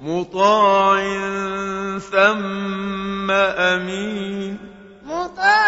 مطاع ثم أمين مطاع